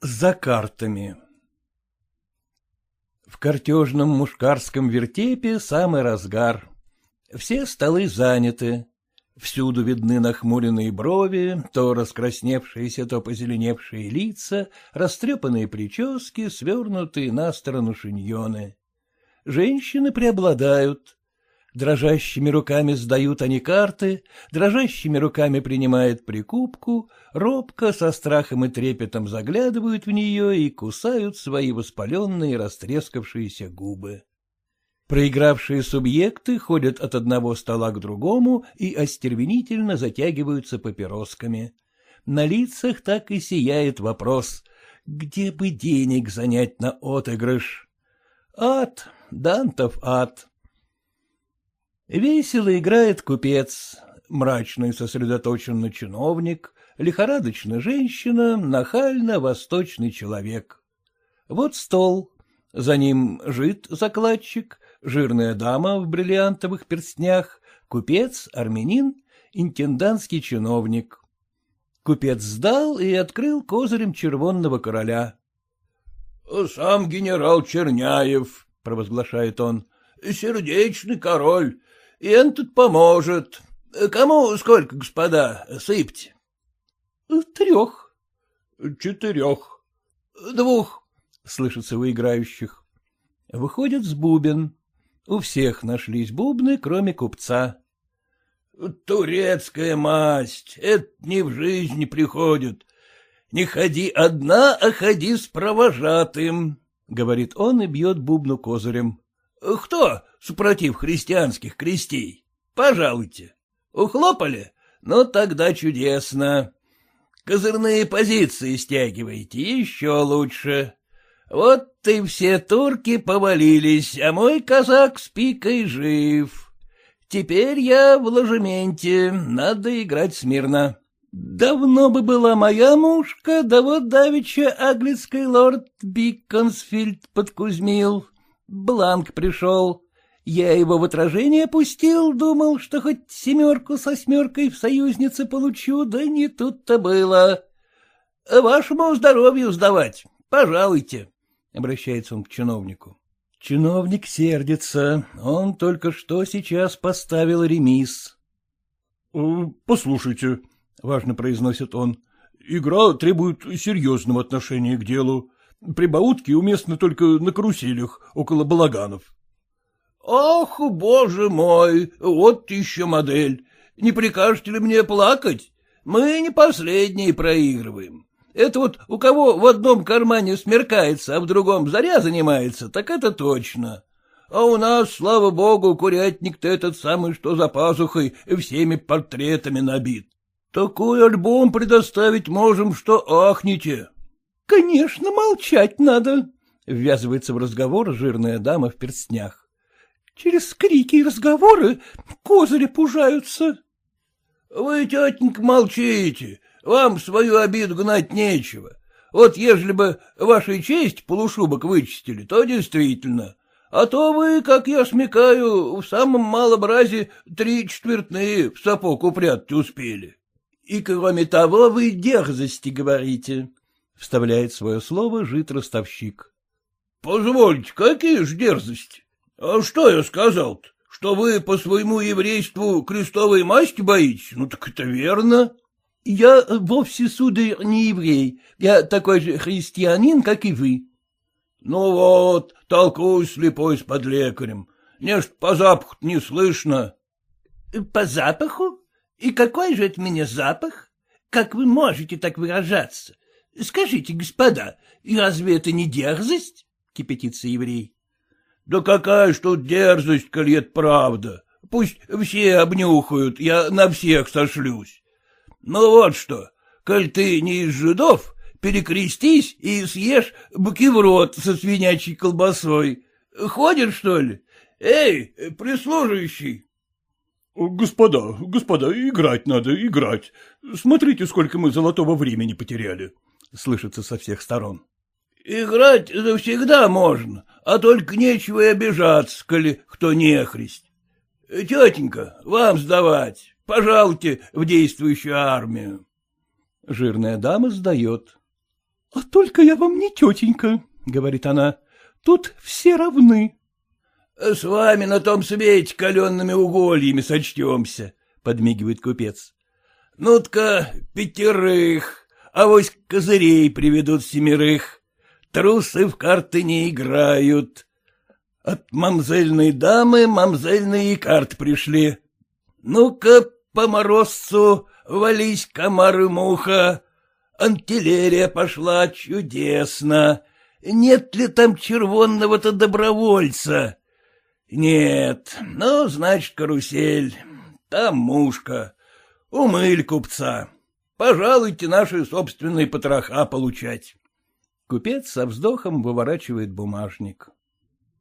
За картами В картежном мушкарском вертепе самый разгар. Все столы заняты. Всюду видны нахмуренные брови, то раскрасневшиеся, то позеленевшие лица, растрепанные прически, свернутые на сторону шиньоны. Женщины преобладают. Дрожащими руками сдают они карты, дрожащими руками принимают прикупку, робко, со страхом и трепетом заглядывают в нее и кусают свои воспаленные растрескавшиеся губы. Проигравшие субъекты ходят от одного стола к другому и остервенительно затягиваются папиросками. На лицах так и сияет вопрос, где бы денег занять на отыгрыш. Ад, Дантов ад. Весело играет купец, мрачный сосредоточенный чиновник, лихорадочная женщина, нахально восточный человек. Вот стол, за ним жид закладчик, жирная дама в бриллиантовых перстнях, купец, армянин, интендантский чиновник. Купец сдал и открыл козырем червонного короля. — Сам генерал Черняев, — провозглашает он, — сердечный король, и он тут поможет. Кому сколько, господа, сыпьте? — Трех. — Четырех. — Двух, — слышится у играющих. Выходит с бубен. У всех нашлись бубны, кроме купца. — Турецкая масть, это не в жизни приходит. Не ходи одна, а ходи с провожатым, — говорит он и бьет бубну козырем. — Кто супротив христианских крестей? Пожалуйте. Ухлопали? Ну, тогда чудесно. Козырные позиции стягиваете, еще лучше. Вот и все турки повалились, а мой казак с пикой жив. Теперь я в ложементе, надо играть смирно. Давно бы была моя мушка, да вот давеча аглицкий лорд Биконсфильд подкузмил. Бланк пришел. Я его в отражение пустил, думал, что хоть семерку со смеркой в союзнице получу, да не тут-то было. Вашему здоровью сдавать, пожалуйте. — обращается он к чиновнику. Чиновник сердится, он только что сейчас поставил ремис. «Э, — Послушайте, — важно произносит он, — игра требует серьезного отношения к делу. Прибаутки уместны только на каруселях, около балаганов. — Ох, боже мой, вот еще модель. Не прикажете ли мне плакать? Мы не последние проигрываем. Это вот у кого в одном кармане смеркается, а в другом заря занимается, так это точно. А у нас, слава богу, курятник-то этот самый, что за пазухой, всеми портретами набит. Такой альбом предоставить можем, что ахните. — Конечно, молчать надо, — ввязывается в разговор жирная дама в перстнях. — Через крики и разговоры козыри пужаются. — Вы, тетенька, молчите, вам свою обиду гнать нечего. Вот ежели бы вашей честь полушубок вычистили, то действительно. А то вы, как я смекаю, в самом малом разе три четвертные в сапог упрятать успели. И кроме того вы дерзости говорите, — вставляет свое слово жит-ростовщик. — Позвольте, какие ж дерзости? А что я сказал-то? Что вы по своему еврейству крестовой масти боитесь? Ну так это верно. — Я вовсе, сударь, не еврей. Я такой же христианин, как и вы. — Ну вот, толкуй слепой с подлекарем. Нечто по запаху не слышно. — По запаху? И какой же это меня запах? Как вы можете так выражаться? Скажите, господа, разве это не дерзость? — кипятится еврей. — Да какая ж тут дерзость, коли это правда. Пусть все обнюхают, я на всех сошлюсь. Ну вот что, коль ты не из жидов, перекрестись и съешь букеврот со свинячей колбасой. Ходишь, что ли? Эй, прислуживающий! — Господа, господа, играть надо, играть. Смотрите, сколько мы золотого времени потеряли, — слышится со всех сторон. — Играть завсегда можно, а только нечего и обижаться, коли кто нехрист. Тетенька, вам сдавать. Пожалуйте в действующую армию. Жирная дама сдает. — А только я вам не тетенька, — говорит она, — тут все равны. — С вами на том свете каленными угольями сочтемся, — подмигивает купец. — Ну-ка, пятерых, а вось козырей приведут семерых. Трусы в карты не играют. От мамзельной дамы мамзельные карты пришли. Ну-ка, по морозцу вались комар и муха. Антилерия пошла чудесно. Нет ли там червонного-то добровольца? Нет, ну, значит, карусель. Там мушка. Умыль купца. Пожалуйте наши собственные потроха получать. Купец со вздохом выворачивает бумажник.